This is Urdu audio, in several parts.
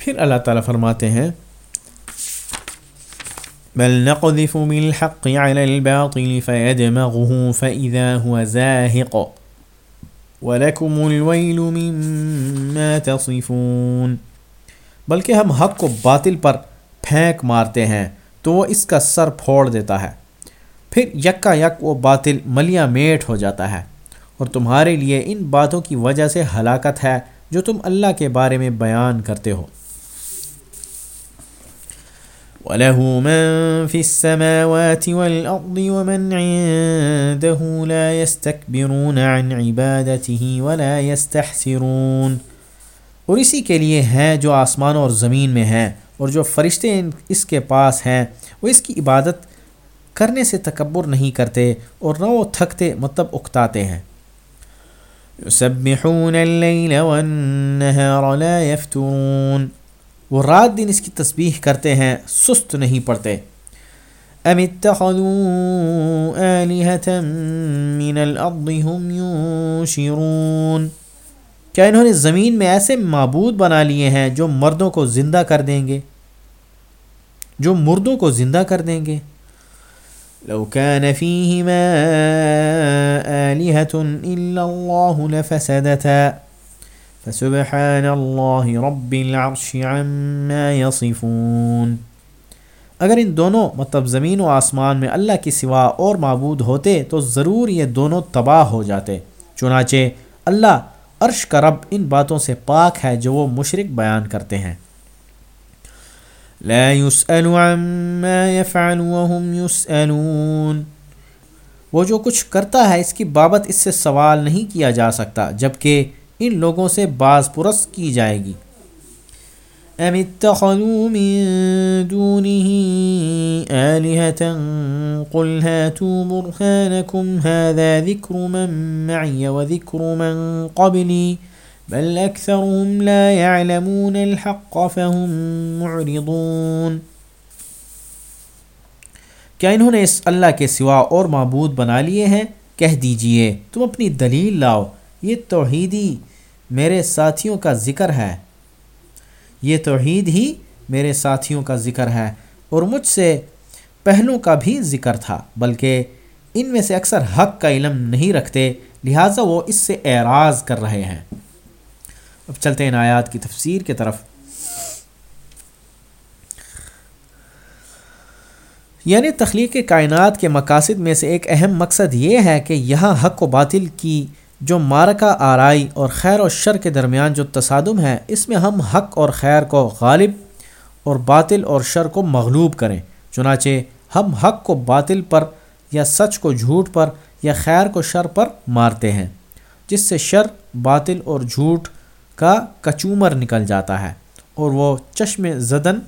پھر اللہ تعالیٰ فرماتے ہیں، بل نقذف بالحق على الباطل فيدمغه فإذا هو زاهق ولكم الويل مما تصفون۔ بلکہ ہم حق کو باطل پر پھینک مارتے ہیں تو وہ اس کا سر پھوڑ دیتا ہے۔ پھر یکا یک وہ باطل ملیاں میٹ ہو جاتا ہے۔ اور تمہارے لیے ان باتوں کی وجہ سے ہلاکت ہے جو تم اللہ کے بارے میں بیان کرتے ہو۔ وَلَهُ مَن فِي السَّمَاوَاتِ وَالْأَرْضِ وَمَنْ عِندَهُ لَا يَسْتَكْبِرُونَ عَنْ عِبَادَتِهِ وَلَا يَسْتَحْسِرُونَ۔ اور اسی کے لیے ہیں جو آسمان اور زمین میں ہیں اور جو فرشتے اس کے پاس ہیں، وہ اس کی عبادت کرنے سے تکبر نہیں کرتے اور نہ وہ تھکتے مطلب اکتاتے ہیں۔ يسبحون الليل والنهار لا يفترون وہ رات دن اس کی تسبیح کرتے ہیں، سست نہیں پڑتے۔ ام اتخذوا من الارض هم ينشرون۔ کیا انہوں نے زمین میں ایسے معبود بنا لیے ہیں جو مردوں کو زندہ کر دیں گے؟ جو مردوں کو زندہ کر دیں گے۔ لو كان فيهما آلهة إلا الله لفسدتا فسبحان الله رب العرش عما يصفون اگر ان دونوں مطلب زمین و آسمان میں اللہ کے سوا اور معبود ہوتے تو ضرور یہ دونوں تباہ ہو جاتے۔ چنانچہ اللہ عرش کا رب ان باتوں سے پاک ہے جو وہ مشرق بیان کرتے ہیں۔ لا يسأل عما يفعل وهم يسألون وہ جو کچھ کرتا ہے اس کی بابت اس سے سوال نہیں کیا جا سکتا، جبکہ ان لوگوں سے بعض پرس کی جائے گی۔ ام اتخذوا من دونه آلهة قل هاتوا برهانكم هذا ذكر من معي وذكر من قبلي بل اکثرهم لا يعلمون الحق فهم معرضون۔ کیا انہوں نے اس اللہ کے سوا اور معبود بنا لیے ہیں؟ کہہ دیجیے، تم اپنی دلیل لاؤ، یہ توحیدی میرے ساتھیوں کا ذکر ہے۔ یہ توحید ہی میرے ساتھیوں کا ذکر ہے اور مجھ سے پہلوں کا بھی ذکر تھا، بلکہ ان میں سے اکثر حق کا علم نہیں رکھتے، لہٰذا وہ اس سے اعراض کر رہے ہیں۔ اب چلتے ہیں آیات کی تفسیر کی طرف۔ یعنی تخلیق کائنات کے مقاصد میں سے ایک اہم مقصد یہ ہے کہ یہاں حق و باطل کی جو مارکہ آرائی اور خیر و شر کے درمیان جو تصادم ہے اس میں ہم حق اور خیر کو غالب اور باطل اور شر کو مغلوب کریں۔ چنانچہ ہم حق کو باطل پر یا سچ کو جھوٹ پر یا خیر کو شر پر مارتے ہیں، جس سے شر باطل اور جھوٹ کا کچومر نکل جاتا ہے اور وہ چشم زدن،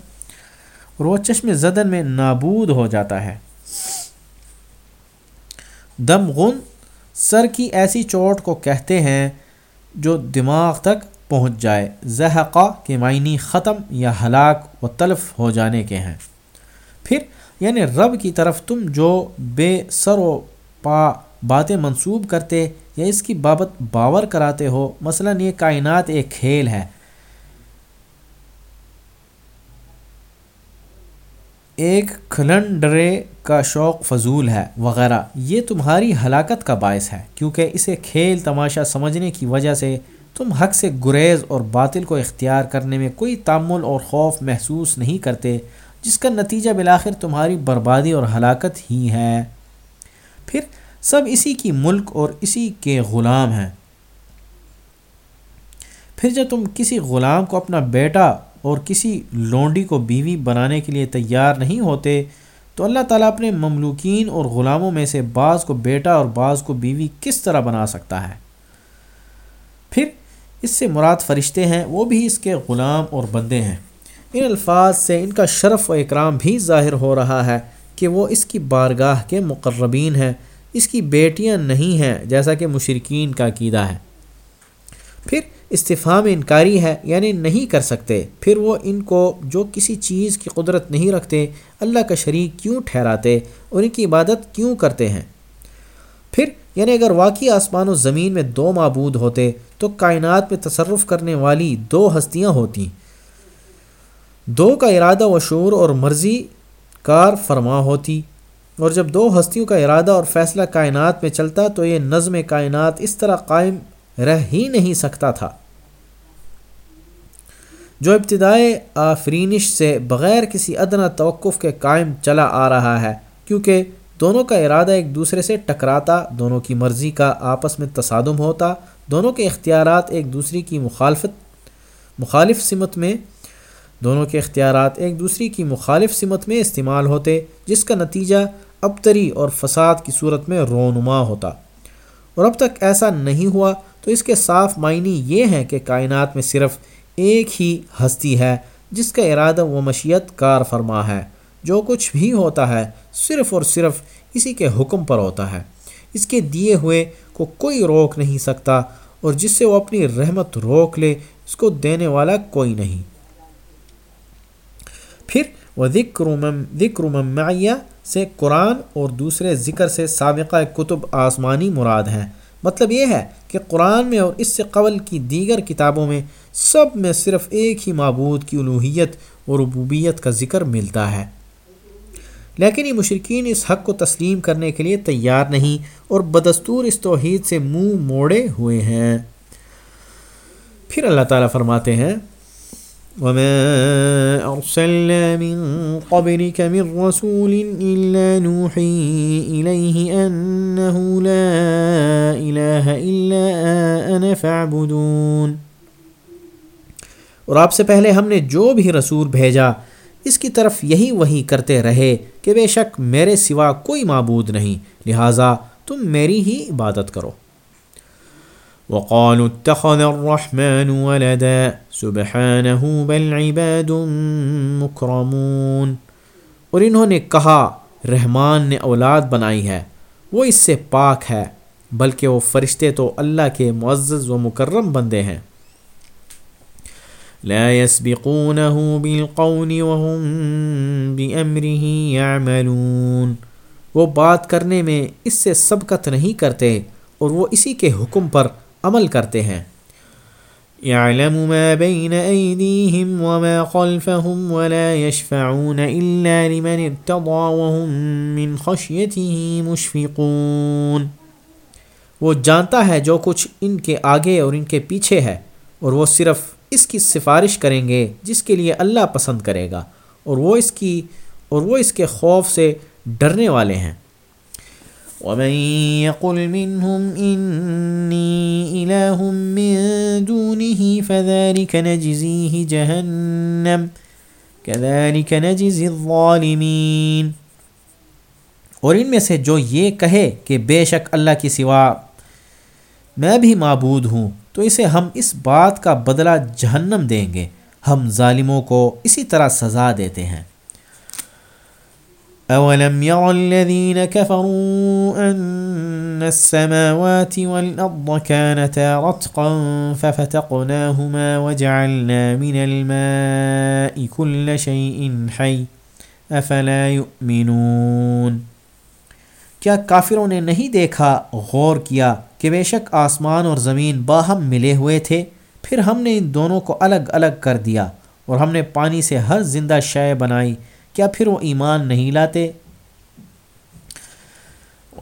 اور وہ چشم زدن میں نابود ہو جاتا ہے۔ دم غن سر کی ایسی چوٹ کو کہتے ہیں جو دماغ تک پہنچ جائے۔ زحقہ کے معنی ختم یا ہلاک و تلف ہو جانے کے ہیں۔ پھر یعنی رب کی طرف تم جو بے سر و پا باتیں منسوب کرتے یا اس کی بابت باور کراتے ہو، مثلا یہ کائنات ایک کھیل ہے۔ ایک کھلنڈرے کا شوق فضول ہے وغیرہ، یہ تمہاری ہلاکت کا باعث ہے، کیونکہ اسے کھیل تماشا سمجھنے کی وجہ سے تم حق سے گریز اور باطل کو اختیار کرنے میں کوئی تعمل اور خوف محسوس نہیں کرتے، جس کا نتیجہ بلاخر تمہاری بربادی اور ہلاکت ہی ہے۔ پھر سب اسی کی ملک اور اسی کے غلام ہیں۔ پھر جب تم کسی غلام کو اپنا بیٹا اور کسی لونڈی کو بیوی بنانے کے لیے تیار نہیں ہوتے، تو اللہ تعالیٰ اپنے مملوکین اور غلاموں میں سے بعض کو بیٹا اور بعض کو بیوی کس طرح بنا سکتا ہے؟ پھر اس سے مراد فرشتے ہیں، وہ بھی اس کے غلام اور بندے ہیں۔ ان الفاظ سے ان کا شرف و اکرام بھی ظاہر ہو رہا ہے کہ وہ اس کی بارگاہ کے مقربین ہیں، اس کی بیٹیاں نہیں ہیں، جیسا کہ مشرقین کا عقیدہ ہے۔ پھر استفام انکاری ہے یعنی نہیں کر سکتے۔ پھر وہ ان کو جو کسی چیز کی قدرت نہیں رکھتے، اللہ کا شریک کیوں ٹھہراتے؟ اور ان کی عبادت کیوں کرتے ہیں؟ پھر یعنی اگر واقعی آسمان و زمین میں دو معبود ہوتے، تو کائنات میں تصرف کرنے والی دو ہستیاں ہوتی دو کا ارادہ و شعور اور مرضی کار فرما ہوتی۔ اور جب دو ہستیوں کا ارادہ اور فیصلہ کائنات میں چلتا، تو یہ نظم کائنات اس طرح قائم رہ ہی نہیں سکتا تھا۔ جو ابتدائے آفرینش سے بغیر کسی ادنا توقف کے قائم چلا آ رہا ہے، کیونکہ دونوں کا ارادہ ایک دوسرے سے ٹکراتا، دونوں کی مرضی کا آپس میں تصادم ہوتا، دونوں کے اختیارات ایک دوسری کی مخالفت، مخالف سمت میں، دونوں کے اختیارات ایک دوسری کی مخالف سمت میں استعمال ہوتے، جس کا نتیجہ ابتری اور فساد کی صورت میں رونما ہوتا۔ اور اب تک ایسا نہیں ہوا، تو اس کے صاف معنی یہ ہیں کہ کائنات میں صرف ایک ہی ہستی ہے جس کا ارادہ و مشیت کار فرما ہے۔ جو کچھ بھی ہوتا ہے، صرف اور صرف اسی کے حکم پر ہوتا ہے۔ اس کے دیے ہوئے کو کوئی روک نہیں سکتا اور جس سے وہ اپنی رحمت روک لے، اس کو دینے والا کوئی نہیں۔ پھر وہ ذکر ذکر ممعیہ سے قرآن اور دوسرے ذکر سے سابقہ کتب آسمانی مراد ہیں۔ مطلب یہ ہے کہ قرآن میں اور اس سے قبل کی دیگر کتابوں میں سب میں صرف ایک ہی معبود کی الوحیت اور ربوبیت کا ذکر ملتا ہے۔ لیکن یہ مشرقین اس حق کو تسلیم کرنے کے لیے تیار نہیں اور بدستور اس توحید سے منہ موڑے ہوئے ہیں۔ پھر اللہ تعالیٰ فرماتے ہیں، وما أرسلنا من قبلك من رسول إلا نوحي إليه أنه لا إله إلا أنا فاعبدون۔ اور آپ سے پہلے ہم نے جو بھی رسول بھیجا، اس کی طرف یہی وہی کرتے رہے کہ بے شک میرے سوا کوئی معبود نہیں، لہٰذا تم میری ہی عبادت کرو۔ وقالوا اتخذ الرحمن ولدا، سبحانه بل عباد مكرمون اور انہوں نے کہا، رحمان نے اولاد بنائی ہے، وہ اس سے پاک ہے، بلکہ وہ فرشتے تو اللہ کے معزز و مکرم بندے ہیں۔ لا يسبقونه بالقول وهم بأمره يعملون۔ وہ بات کرنے میں اس سے سبقت نہیں کرتے اور وہ اسی کے حکم پر عمل کرتے ہیں۔ يعلم ما بين أيديهم وما خلفهم ولا يشفعون إلا لمن ارتضى وهم من خشيته مشفقون۔ وہ جانتا ہے جو کچھ ان کے آگے اور ان کے پیچھے ہے اور وہ صرف اس کی سفارش کریں گے جس کے لیے اللہ پسند کرے گا اور وہ اس کی اور وہ اس کے خوف سے ڈرنے والے ہیں۔ ومن يقل منهم إني إله من دونه فذلك نجزيه جهنم كذلك نجزي الظالمين۔ اور ان میں سے جو یہ کہے کہ بے شک اللہ کی سوا میں بھی معبود ہوں تو اسے ہم اس بات کا بدلہ جہنم دیں گے۔ ہم ظالموں کو اسی طرح سزا دیتے ہیں۔ أولم يرى الذين كفروا أن السماوات والأرض كانتا رتقا ففتقناهما وجعلنا من الماء كل شيء حي أفلا يؤمنون کیا کافروں نے نہیں دیکھا، غور کیا کہ بے شک آسمان اور زمین باہم ملے ہوئے تھے، پھر ہم نے ان دونوں کو الگ الگ کر دیا اور ہم نے پانی سے ہر زندہ شے بنائی، کیا پھر وہ ایمان نہیں لاتے؟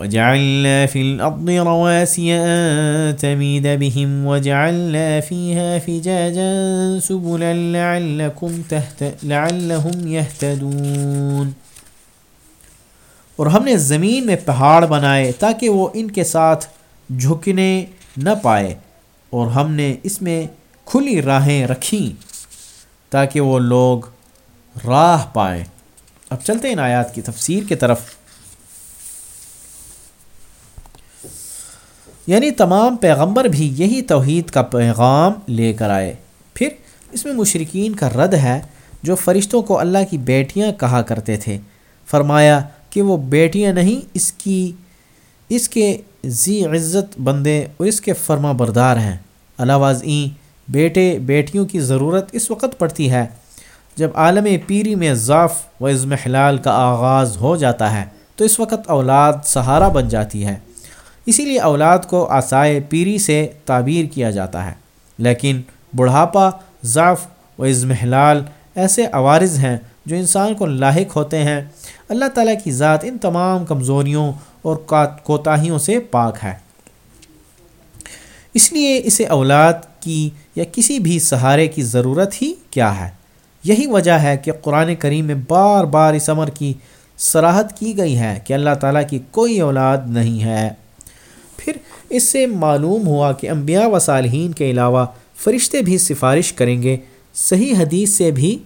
وجعلنا في الأرض رواسي أن تميد بهم، وجعلنا فيها فجاجا سبلا لعلكم تهت... لعلهم يهتدون. اور ہم نے زمین میں پہاڑ بنائے تاکہ وہ ان کے ساتھ جھکنے نہ پائے، اور ہم نے اس میں کھلی راہیں رکھیں تاکہ وہ لوگ راہ پائیں۔ اب چلتے ہیں ان آیات کی تفسیر کی طرف۔ یعنی تمام پیغمبر بھی یہی توحید کا پیغام لے کر آئے۔ پھر اس میں مشرقین کا رد ہے جو فرشتوں کو اللہ کی بیٹیاں کہا کرتے تھے۔ فرمایا کہ وہ بیٹیاں نہیں، اس کی، اس کے ذی عزت بندے اور اس کے فرما بردار ہیں۔ علاوہ ازیں بیٹے، بیٹیوں کی ضرورت اس وقت پڑتی ہے جب عالم پیری میں ضعف و عزم حلال کا آغاز ہو جاتا ہے، تو اس وقت اولاد سہارا بن جاتی ہے۔ اسی لیے اولاد کو آسائے پیری سے تعبیر کیا جاتا ہے۔ لیکن بڑھاپا، ضعف و عزم حلال ایسے عوارض ہیں جو انسان کو لاحق ہوتے ہیں۔ اللہ تعالیٰ کی ذات ان تمام کمزوریوں اور کوتاہیوں سے پاک ہے۔ اس لیے اسے اولاد کی یا کسی بھی سہارے کی ضرورت ہی کیا ہے؟ یہی وجہ ہے کہ قرآن کریم میں بار بار اس عمر کی سراحت کی گئی ہے کہ اللہ تعالیٰ کی کوئی اولاد نہیں ہے۔ پھر اس سے معلوم ہوا کہ انبیاء و صالحین کے علاوہ فرشتے بھی سفارش کریں گے۔ صحیح حدیث سے بھی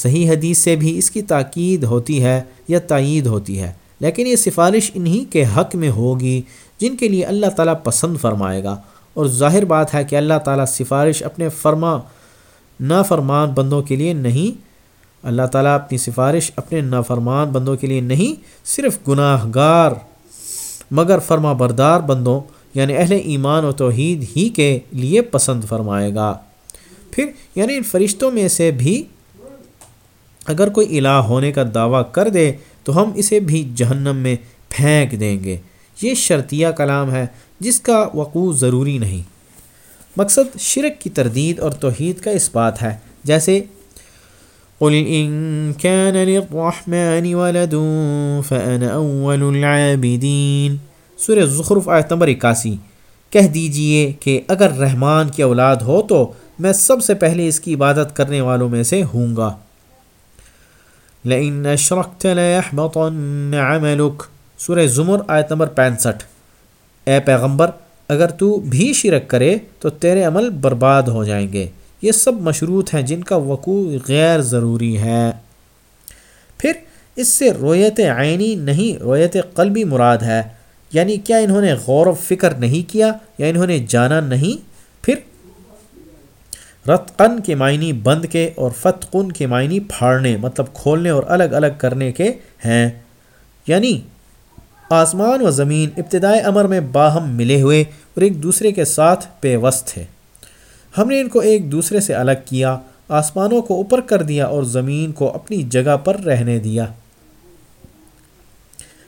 صحیح حدیث سے بھی اس کی تاکید ہوتی ہے یا تائید ہوتی ہے۔ لیکن یہ سفارش انہی کے حق میں ہوگی جن کے لیے اللہ تعالیٰ پسند فرمائے گا۔ اور ظاہر بات ہے کہ اللہ تعالیٰ سفارش اپنے فرما، نافرمان بندوں کے لیے نہیں، اللہ تعالیٰ اپنی سفارش اپنے نافرمان بندوں کے لیے نہیں، صرف گناہ گار مگر فرما بردار بندوں یعنی اہل ایمان و توحید ہی کے لیے پسند فرمائے گا۔ پھر یعنی ان فرشتوں میں سے بھی اگر کوئی الہ ہونے کا دعویٰ کر دے تو ہم اسے بھی جہنم میں پھینک دیں گے۔ یہ شرطیہ کلام ہے جس کا وقوع ضروری نہیں۔ مقصد شرک کی تردید اور توحید کا اس بات ہے، جیسے قل ان كان للرحمن ولد فانا اول العابدين۔ سورہ زخرف آیت نمبر اکاسی۔ کہہ دیجیے کہ اگر رحمان کی اولاد ہو تو میں سب سے پہلے اس کی عبادت کرنے والوں میں سے ہوں گا۔ لئن اشرکت لیحبطن عملک۔ سورہ زمر آیت نمبر پینسٹھ۔ اے پیغمبر، اگر تو بھی شرک کرے تو تیرے عمل برباد ہو جائیں گے۔ یہ سب مشروط ہیں جن کا وقوع غیر ضروری ہے۔ پھر اس سے رویت عینی نہیں، رویت قلبی مراد ہے۔ یعنی کیا انہوں نے غور و فکر نہیں کیا یا انہوں نے جانا نہیں؟ پھر رت قن کے معنی بند کے اور فت قن کے معنی پھاڑنے مطلب کھولنے اور الگ الگ کرنے کے ہیں۔ یعنی آسمان و زمین ابتدائی امر میں باہم ملے ہوئے اور ایک دوسرے کے ساتھ پیوست تھے ہم نے ان کو ایک دوسرے سے الگ کیا، آسمانوں کو اوپر کر دیا اور زمین کو اپنی جگہ پر رہنے دیا۔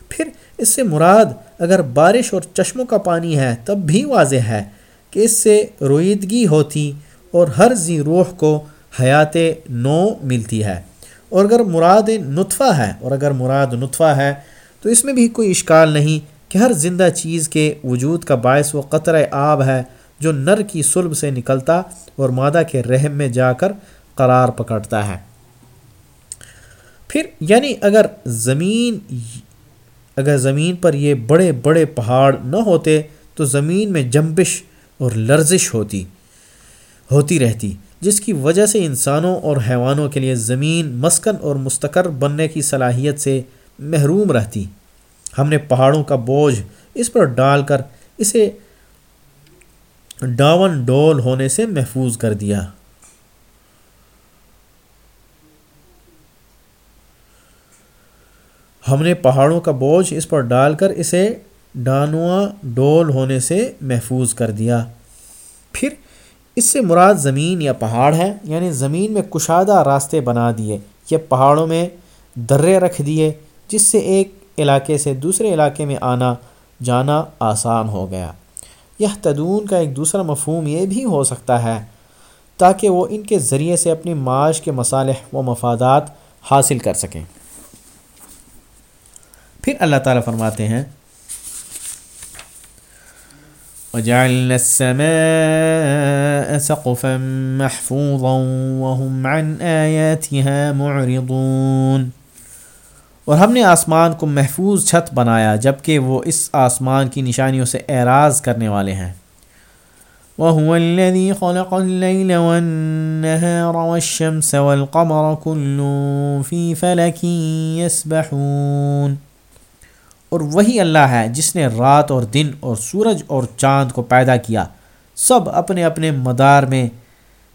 پھر اس سے مراد اگر بارش اور چشموں کا پانی ہے، تب بھی واضح ہے کہ اس سے رویدگی ہوتی اور ہر زی روح کو حیات نو ملتی ہے۔ اور اگر مراد نطفہ ہے، اور اگر مراد نطفہ ہے، تو اس میں بھی کوئی اشکال نہیں کہ ہر زندہ چیز کے وجود کا باعث وہ قطر آب ہے جو نر کی سلب سے نکلتا اور مادہ کے رحم میں جا کر قرار پکڑتا ہے۔ پھر یعنی اگر زمین اگر زمین پر یہ بڑے بڑے پہاڑ نہ ہوتے تو زمین میں جنبش اور لرزش ہوتی۔ ہوتی رہتی، جس کی وجہ سے انسانوں اور حیوانوں کے لیے زمین مسکن اور مستقر بننے کی صلاحیت سے محروم رہتی۔ ہم نے پہاڑوں کا بوجھ اس پر ڈال کر اسے ڈاون ڈول ہونے سے محفوظ کر دیا۔ ہم نے پہاڑوں کا بوجھ اس پر ڈال کر اسے ڈانوا ڈول ہونے سے محفوظ کر دیا۔ پھر اس سے مراد زمین یا پہاڑ ہے یعنی زمین میں کشادہ راستے بنا دیے یا پہاڑوں میں درے رکھ دیے، جس سے ایک علاقے سے دوسرے علاقے میں آنا، جانا آسان ہو گیا۔ یہ تدون کا ایک دوسرا مفہوم یہ بھی ہو سکتا ہے، تاکہ وہ ان کے ذریعے سے اپنی معاش کے مصالح و مفادات حاصل کر سکیں۔ پھر اللہ تعالیٰ فرماتے ہیں وجعلنا السماء سقفا محفوظا وهم عن آياتها معرضون۔ اور ہم نے آسمان کو محفوظ چھت بنایا جبکہ وہ اس آسمان کی نشانیوں سے اعراض کرنے والے ہیں۔ وَهُوَ الَّذِي خَلَقَ اللَّيْلَ وَالنَّهَارَ وَالشَّمْسَ وَالْقَمَرَ كُلٌّ فِي فَلَكٍ يَسْبَحُونَ۔ اور وہی اللہ ہے جس نے رات اور دن اور سورج اور چاند کو پیدا کیا۔ سب اپنے اپنے مدار میں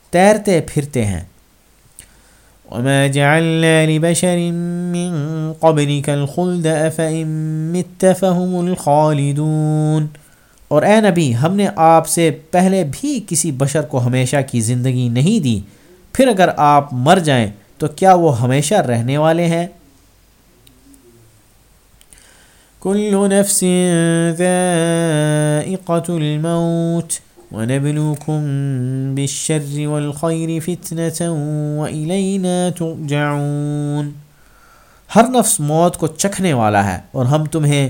تیرتے پھرتے ہیں۔ وما جعلنا لبشر من قبلك الخلد مت فهم الخالدون۔ اور اے نبی، ہم نے آپ سے پہلے بھی کسی بشر کو ہمیشہ کی زندگی نہیں دی۔ پھر اگر آپ مر جائیں تو کیا وہ ہمیشہ رہنے والے ہیں؟ کل نفس ذائقة الموت ونبلوكم بالشر والخير فتنة وإلينا ترجعون۔ ہر نفس موت کو چکھنے والا ہے اور ہم تمہیں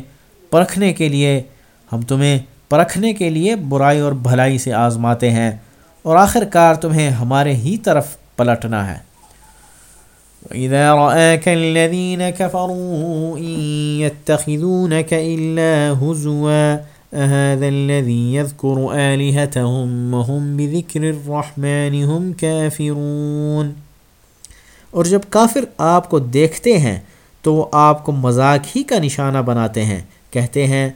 پرکھنے کے لیے، ہم تمہیں پرکھنے کے لیے برائی اور بھلائی سے آزماتے ہیں اور آخر کار تمہیں ہمارے ہی طرف پلٹنا ہے۔ وَإِذَا رَآكَ الَّذِينَ كَفَرُوا إِن يَتَّخِذُونَكَ إِلَّا هُزُوًا أَهَذَا الَّذِي يَذْكُرُ آلِهَتَهُمْ وَهُمْ بِذِكْرِ الرَّحْمَنِ هُمْ كَافِرُونَ۔ اور جب کافر آپ کو دیکھتے ہیں تو وہ آپ کو مذاق ہی کا نشانہ بناتے ہیں۔ کہتے ہیں،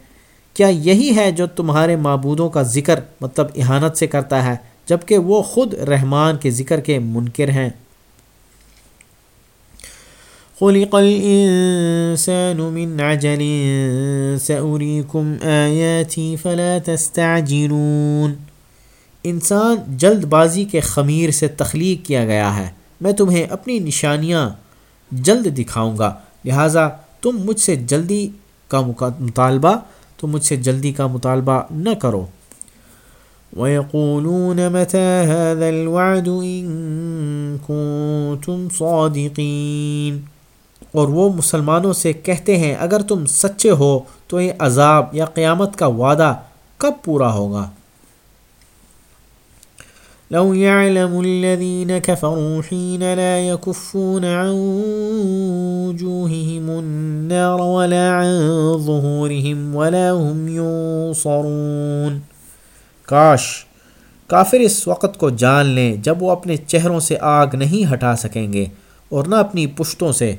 کیا یہی ہے جو تمہارے معبودوں کا ذکر مطلب احانت سے کرتا ہے جبکہ وہ خود رحمان کے ذکر کے منکر ہیں؟ خلق الانسان من عجل سأريكم آياتي فلا تستعجلون۔ انسان جلد بازی کے خمیر سے تخلیق کیا گیا ہے۔ میں تمہیں اپنی نشانیاں جلد دکھاؤں گا۔ لہٰذا تم مجھ سے جلدی کا مطالبہ، تم مجھ سے جلدی کا مطالبہ نہ کرو۔ وَيَقُولُونَ مَتَى هَذَا الْوَعْدُ إِن كُنتُمْ صَادِقِينَ۔ اور وہ مسلمانوں سے کہتے ہیں، اگر تم سچے ہو تو یہ عذاب یا قیامت کا وعدہ کب پورا ہوگا؟ لو يعلم الذين كفروا حين لا يكفون عن وجوههم النار ولا عن ظهورهم ولا هم ينصرون کاش کافر اس وقت کو جان لیں جب وہ اپنے چہروں سے آگ نہیں ہٹا سکیں گے اور نہ اپنی پشتوں سے۔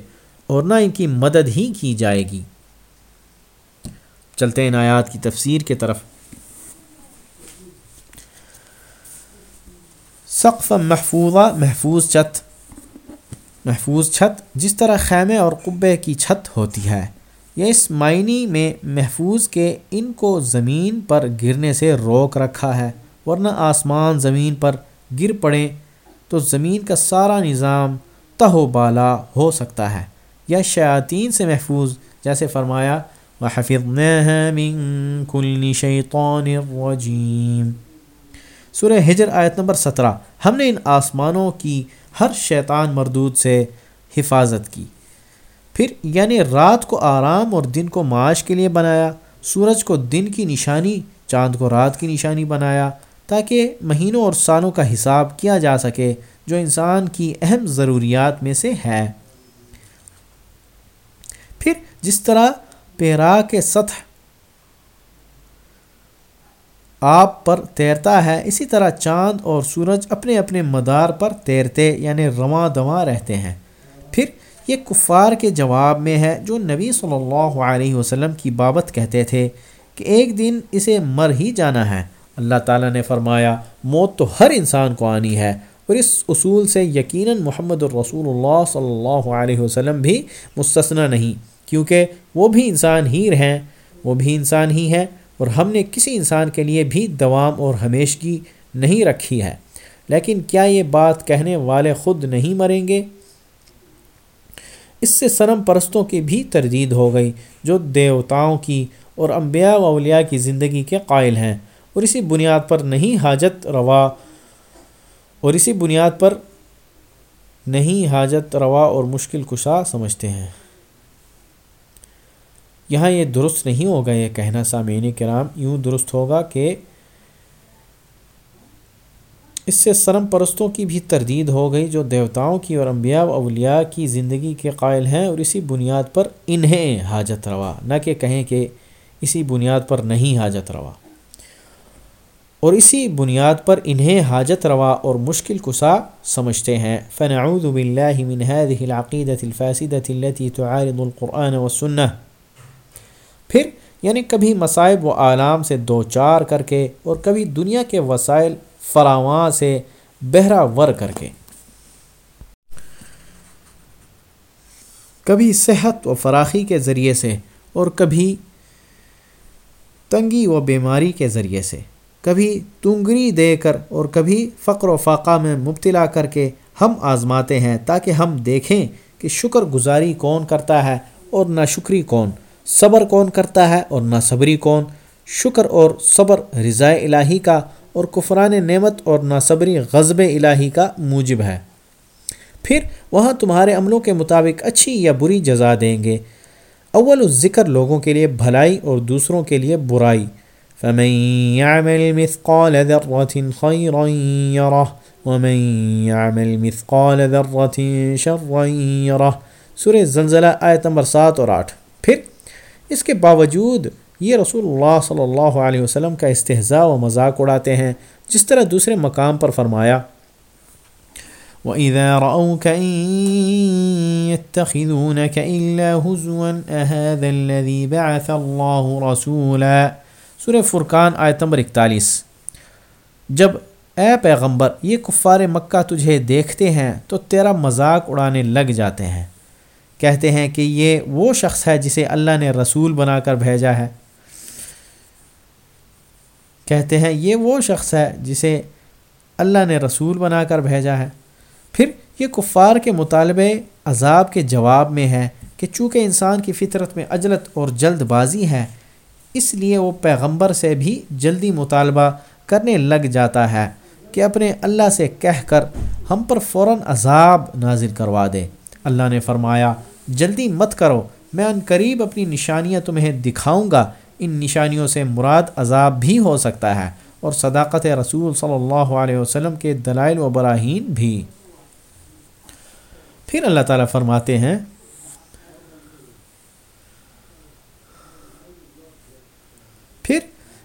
اور نہ ان کی مدد ہی کی جائے گی۔ چلتے ہیں آیات کی تفسیر کی طرف۔ سقف محفوظہ، محفوظ چھت۔ محفوظ چھت جس طرح خیمے اور قبے کی چھت ہوتی ہے، یہ اس معنی میں محفوظ کے ان کو زمین پر گرنے سے روک رکھا ہے، ورنہ آسمان زمین پر گر پڑیں تو زمین کا سارا نظام تہو بالا ہو سکتا ہے۔ یا شیاطین سے محفوظ، جیسے فرمایا، وَحَفِظْنَاهَا مِن كُلِّ شَيْطَانِ الرَّجِيمِ سورہ ہجر آیت نمبر سترہ، ہم نے ان آسمانوں کی ہر شیطان مردود سے حفاظت کی۔ پھر یعنی رات کو آرام اور دن کو معاش کے لیے بنایا، سورج کو دن کی نشانی، چاند کو رات کی نشانی بنایا، تاکہ مہینوں اور سالوں کا حساب کیا جا سکے، جو انسان کی اہم ضروریات میں سے ہے جس طرح پیرا کے سطح آپ پر تیرتا ہے، اسی طرح چاند اور سورج اپنے اپنے مدار پر تیرتے یعنی رواں دواں رہتے ہیں۔ پھر یہ کفار کے جواب میں ہے، جو نبی صلی اللہ علیہ وسلم کی بابت کہتے تھے کہ ایک دن اسے مر ہی جانا ہے۔ اللہ تعالیٰ نے فرمایا، موت تو ہر انسان کو آنی ہے۔ اور اس اصول سے یقیناً محمد الرسول اللہ صلی اللہ علیہ وسلم بھی مستثنا نہیں۔ کیونکہ وہ بھی انسان ہی رہیں، وہ بھی انسان ہی ہے اور ہم نے کسی انسان کے لیے بھی دوام اور ہمیشگی نہیں رکھی ہے۔ لیکن کیا یہ بات کہنے والے خود نہیں مریں گے؟ اس سے سنم پرستوں کی بھی تردید ہو گئی، جو دیوتاؤں کی اور انبیاء و اولیاء کی زندگی کے قائل ہیں۔ اور اسی بنیاد پر نہیں حاجت روا، اور اسی بنیاد پر نہیں حاجت روا اور مشکل کشا سمجھتے ہیں۔ یہاں یہ درست نہیں ہوگا یہ کہنا سامعین کرام، یوں درست ہوگا کہ اس سے سرم پرستوں کی بھی تردید ہو گئی جو دیوتاؤں کی اور انبیاء و اولیاء کی زندگی کے قائل ہیں اور اسی بنیاد پر انہیں حاجت روا۔ نہ کہ کہیں کہ اسی بنیاد پر نہیں حاجت روا۔ اور اسی بنیاد پر انہیں حاجت روا اور مشکل کسا سمجھتے ہیں۔ فنعوذ باللہ من هذه العقیدة الفاسدة التي تعارض القرآن والسنة۔ پھر یعنی کبھی مصائب و عالام سے دو چار کر کے اور کبھی دنیا کے وسائل فراواں سے بہرا ور کر کے۔ کبھی صحت و فراخی کے ذریعے سے اور کبھی تنگی و بیماری کے ذریعے سے۔ کبھی تنگری دے کر اور کبھی فقر و فاقہ میں مبتلا کر کے ہم آزماتے ہیں تاکہ ہم دیکھیں کہ شکر گزاری کون کرتا ہے اور ناشکری کون۔ صبر کون کرتا ہے اور نہ صبری کون؟ شکر اور صبر رضاء الہی کا اور کفران نعمت اور ناصبری غضب الہی کا موجب ہے۔ پھر وہاں تمہارے عملوں کے مطابق اچھی یا بری جزا دیں گے۔ اول الذکر لوگوں کے لیے بھلائی اور دوسروں کے لیے برائی۔ فمن يعمل مثقال ذرة خيرا يره، ومن يعمل مثقال ذرة شرا يره۔ سورہ زلزلہ آیت نمبر سات اور آٹھ۔ اس کے باوجود یہ رسول اللہ صلی اللہ علیہ وسلم کا استحضاء و مذاق اڑاتے ہیں، جس طرح دوسرے مقام پر فرمایا، وَإِذَا رَأَوْكَ إِن يَتَّخِذُونَكَ إِلَّا هُزُوًا، أَهَذَا الَّذِي بَعَثَ اللَّهُ رَسُولًا؟ سورہ فرقان آیت نمبر اکتالیس۔ جب اے پیغمبر یہ کفار مکہ تجھے دیکھتے ہیں، تو تیرا مذاق اڑانے لگ جاتے ہیں۔ کہتے ہیں کہ یہ وہ شخص ہے جسے اللہ نے رسول بنا کر بھیجا ہے۔ کہتے ہیں یہ وہ شخص ہے جسے اللہ نے رسول بنا کر بھیجا ہے۔ پھر یہ کفار کے مطالبے عذاب کے جواب میں ہے کہ چونکہ انسان کی فطرت میں اجلت اور جلد بازی ہے، اس لیے وہ پیغمبر سے بھی جلدی مطالبہ کرنے لگ جاتا ہے کہ اپنے اللہ سے کہہ کر ہم پر فوراً عذاب نازل کروا دے۔ اللہ نے فرمایا جلدی مت کرو، میں ان قریب اپنی نشانیاں تمہیں دکھاؤں گا۔ ان نشانیوں سے مراد عذاب بھی ہو سکتا ہے اور صداقت رسول صلی اللہ علیہ وسلم کے دلائل و براہین بھی۔ پھر اللہ تعالیٰ فرماتے ہیں، پھر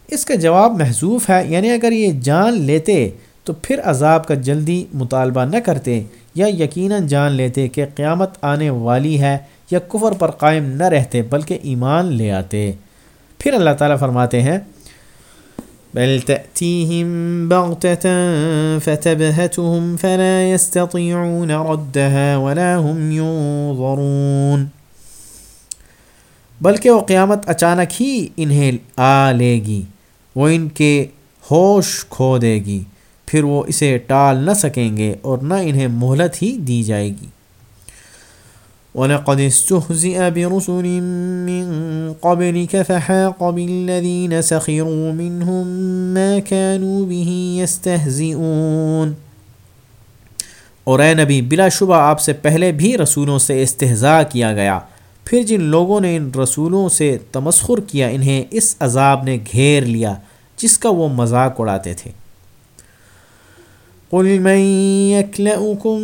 اس کا جواب محضوف ہے یعنی اگر یہ جان لیتے تو پھر عذاب کا جلدی مطالبہ نہ کرتے۔ یا یقیناً جان لیتے کہ قیامت آنے والی ہے یا کفر پر قائم نہ رہتے بلکہ ایمان لے آتے۔ پھر اللہ تعالیٰ فرماتے ہیں، بل تأتيهم بغتة فتبهتهم فلا يستطيعون ردها ولا هم ينظرون۔ بلکہ وہ قیامت اچانک ہی انہیں آ لے گی، وہ ان کے ہوش کھو دے گی۔ پھر وہ اسے ٹال نہ سکیں گے اور نہ انہیں مہلت ہی دی جائے گی۔ وَلَقَدِ اسْتُهْزِئَ بِرُسُلٍ مِّن قَبْلِكَ فَحَاقَ بِالَّذِينَ سَخِرُوا مِنْهُمْ مَا كَانُوا بِهِ يَسْتَهْزِئُونَ۔ اور اے نبی، بلا شبہ آپ سے پہلے بھی رسولوں سے استحضاء کیا گیا۔ پھر جن لوگوں نے ان رسولوں سے تمسخر کیا، انہیں اس عذاب نے گھیر لیا، جس کا وہ مذاق اڑاتے تھے۔ قل من يكلأكم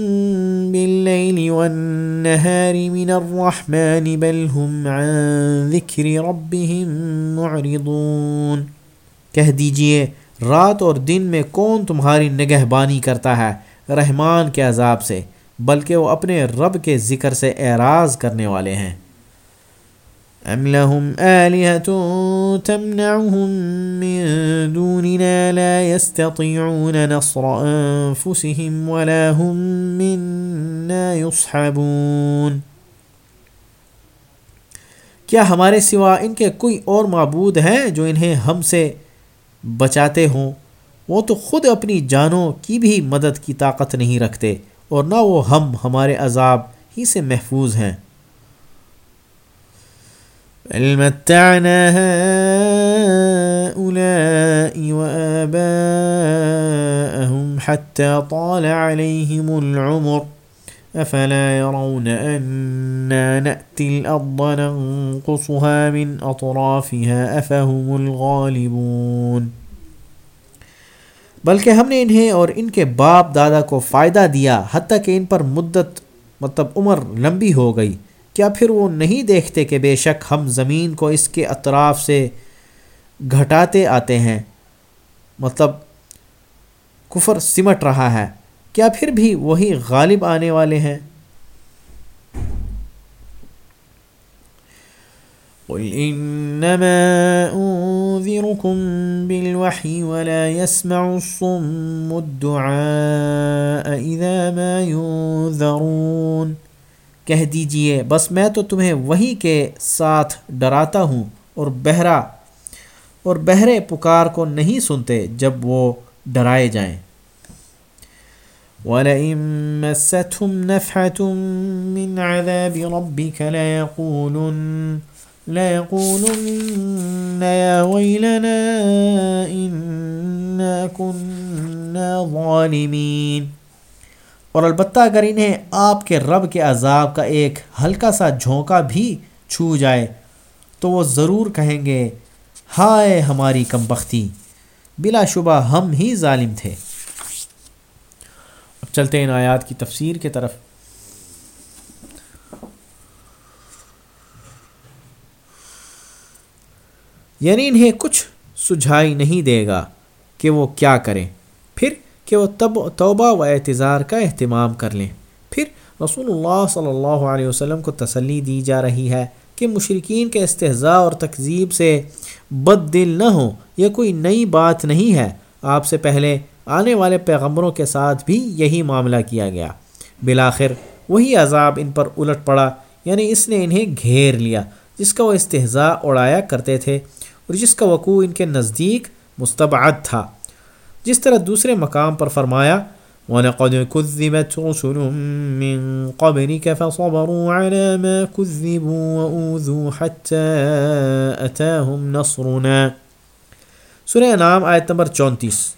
بالليل والنهار من الرحمن بل هم عن ذكر ربهم معرضون کہہ دیجیے، رات اور دن میں کون تمہاری نگہبانی کرتا ہے رحمان کے عذاب سے، بلکہ وہ اپنے رب کے ذکر سے اعراض کرنے والے ہیں۔ أم لهم آلهة تمنعهم من دوننا لا يستطيعون نصر أنفسهم ولا هم منا يصحبون۔ کیا ہمارے سوا ان کے کوئی اور معبود ہیں جو انہیں ہم سے بچاتے ہوں؟ وہ تو خود اپنی جانوں کی بھی مدد کی طاقت نہیں رکھتے اور نہ وہ ہم ہمارے عذاب ہی سے محفوظ ہیں۔ متعنا هؤلاء وآباءهم حتى طال عليهم العمر أفلا يرون أنا نأتي الأرض ننقصها من أطرافها أفهم الغالبون بلکہ ہم نے انہیں اور ان کے باپ دادا کو فائدہ دیا حتیٰ کہ ان پر مدت مطلب عمر لمبی ہو گئی کیا پھر وہ نہیں دیکھتے کہ بے شک ہم زمین کو اس کے اطراف سے گھٹاتے آتے ہیں؟ مطلب کفر سمٹ رہا ہے۔ کیا پھر بھی وہی غالب آنے والے ہیں؟ قل انما انذركم بالوحي ولا يسمع الصم الدعاء اذا ما ينذرون کہہ دیجیے، بس میں تو تمہیں وہی کے ساتھ ڈراتا ہوں اور بہرا، اور بہرے پکار کو نہیں سنتے جب وہ ڈرائے جائیں۔ وَلَئِن مَسَّتْهُمْ نَفْحَةٌ مِّنْ عَذَابِ رَبِّكَ لَيَقُولُنَّ، ليقولن يا ويلنا إنا كنا ظالمين۔ اور البتہ اگر انہیں آپ کے رب کے عذاب کا ایک ہلکا سا جھونکا بھی چھو جائے، تو وہ ضرور کہیں گے، ہائے ہماری کم بختی، بلا شبہ ہم ہی ظالم تھے۔ اب چلتے ہیں ان آیات کی تفسیر کے طرف۔ یعنی انہیں کچھ سجھائی نہیں دے گا کہ وہ کیا کریں۔ پھر کہ وہ تب، توبہ و اعتظار کا اہتمام کر لیں۔ پھر رسول اللہ صلی اللہ علیہ وسلم کو تسلی دی جا رہی ہے کہ مشرقین کے استحضاء اور تقزیب سے بد دل نہ ہوں۔ یہ کوئی نئی بات نہیں ہے۔ آپ سے پہلے آنے والے پیغمبروں کے ساتھ بھی یہی معاملہ کیا گیا۔ بالآخر وہی عذاب ان پر الٹ پڑا یعنی اس نے انہیں گھیر لیا، جس کا وہ استحضاء اڑایا کرتے تھے اور جس کا وقوع ان کے نزدیک مستبعد تھا۔ جس طرح دوسرے مقام پر فرمایا، وَلَقَدْ كُذِّبَتْ رُسُلٌ مِّن قَبْلِكَ فَصَبَرُوا عَلَى مَا كُذِّبُوا وَأُوذُوا حَتَّى أَتَاهُمْ نَصْرُنَا۔ سورہ نام آیت نمبر چونتیس۔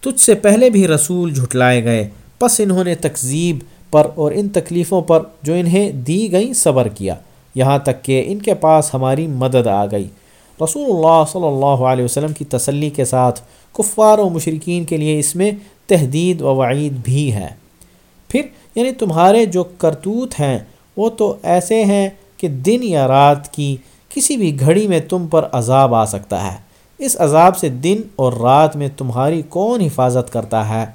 تجھ سے پہلے بھی رسول جھٹلائے گئے، پس انہوں نے تکذیب پر اور ان تکلیفوں پر جو انہیں دی گئیں صبر کیا۔ یہاں تک کہ ان کے پاس ہماری مدد آ گئی۔ رسول اللہ صلی اللہ علیہ وسلم کی تسلی کے ساتھ کفار و مشرقین کے لیے اس میں تحدید و وعید بھی ہے۔ پھر یعنی تمہارے جو کرتوت ہیں وہ تو ایسے ہیں کہ دن یا رات کی کسی بھی گھڑی میں تم پر عذاب آ سکتا ہے۔ اس عذاب سے دن اور رات میں تمہاری کون حفاظت کرتا ہے؟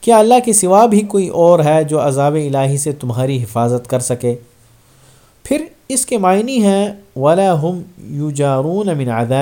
کیا اللہ کے سوا بھی کوئی اور ہے جو عذاب الہی سے تمہاری حفاظت کر سکے؟ پھر اس کے معنی ہیں، ولا ہم یو جارون امن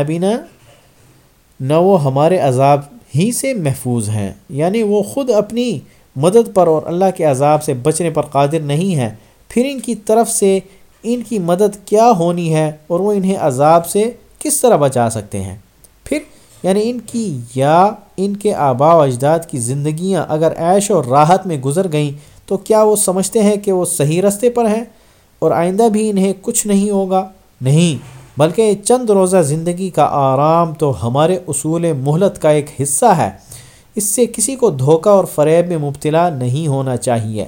نہ وہ ہمارے عذاب ہی سے محفوظ ہیں۔ یعنی وہ خود اپنی مدد پر اور اللہ کے عذاب سے بچنے پر قادر نہیں ہیں۔ پھر ان کی طرف سے ان کی مدد کیا ہونی ہے اور وہ انہیں عذاب سے کس طرح بچا سکتے ہیں؟ پھر یعنی ان کی یا ان کے آبا و اجداد کی زندگیاں اگر عیش اور راحت میں گزر گئیں، تو کیا وہ سمجھتے ہیں کہ وہ صحیح رستے پر ہیں؟ اور آئندہ بھی انہیں کچھ نہیں ہوگا۔ نہیں، بلکہ چند روزہ زندگی کا آرام تو ہمارے اصول مہلت کا ایک حصہ ہے۔ اس سے کسی کو دھوکہ اور فریب میں مبتلا نہیں ہونا چاہیے۔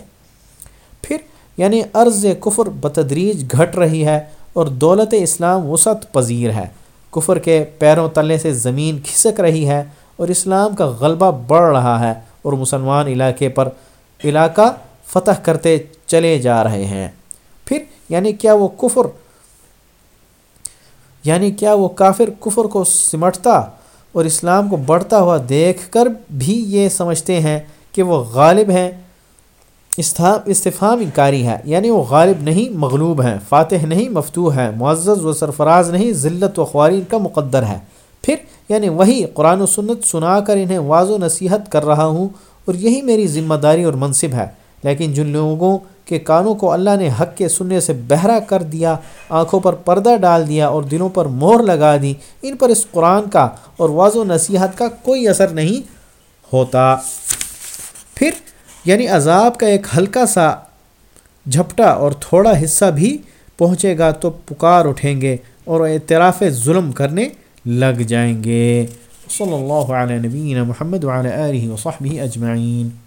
پھر یعنی عرض کفر بتدریج گھٹ رہی ہے اور دولت اسلام وسعت پذیر ہے۔ کفر کے پیروں تلے سے زمین کھسک رہی ہے اور اسلام کا غلبہ بڑھ رہا ہے اور مسلمان علاقے پر علاقہ فتح کرتے چلے جا رہے ہیں۔ پھر یعنی کیا وہ کفر یعنی کیا وہ کافر کفر کو سمٹتا اور اسلام کو بڑھتا ہوا دیکھ کر بھی یہ سمجھتے ہیں کہ وہ غالب ہیں استفام انکاری ہے یعنی وہ غالب نہیں، مغلوب ہیں۔ فاتح نہیں، مفتوح ہے معزز و سرفراز نہیں، ذلت و خوارین کا مقدر ہے پھر یعنی وہی قرآن و سنت سنا کر انہیں واض و نصیحت کر رہا ہوں اور یہی میری ذمہ داری اور منصب ہے۔ لیکن جن لوگوں کے کانوں کو اللہ نے حق کے سننے سے بہرا کر دیا، آنکھوں پر پردہ ڈال دیا اور دلوں پر مہر لگا دی۔ ان پر اس قرآن کا اور واض و نصیحت کا کوئی اثر نہیں ہوتا۔ پھر یعنی عذاب کا ایک ہلکا سا جھپٹا اور تھوڑا حصہ بھی پہنچے گا تو پکار اٹھیں گے اور اعتراف ظلم کرنے لگ جائیں گے۔ صلی اللہ علیہ نبین محمد علیہ وصحبہ اجمعین۔